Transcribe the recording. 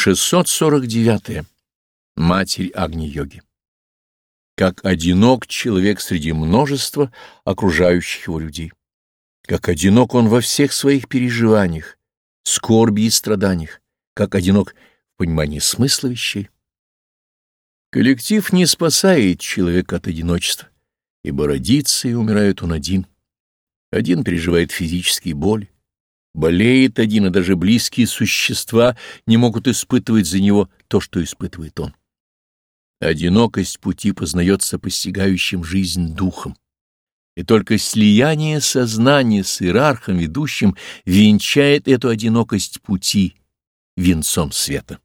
649. -е. Матерь Агни-йоги. Как одинок человек среди множества окружающих его людей. Как одинок он во всех своих переживаниях, скорби и страданиях. Как одинок в понимании смысла вещей. Коллектив не спасает человека от одиночества, ибо родится и умирает он один. Один переживает физические боли, болеет один, и даже близкие существа не могут испытывать за него то, что испытывает он. Одинокость пути познается постигающим жизнь духом, и только слияние сознания с иерархом ведущим венчает эту одинокость пути венцом света.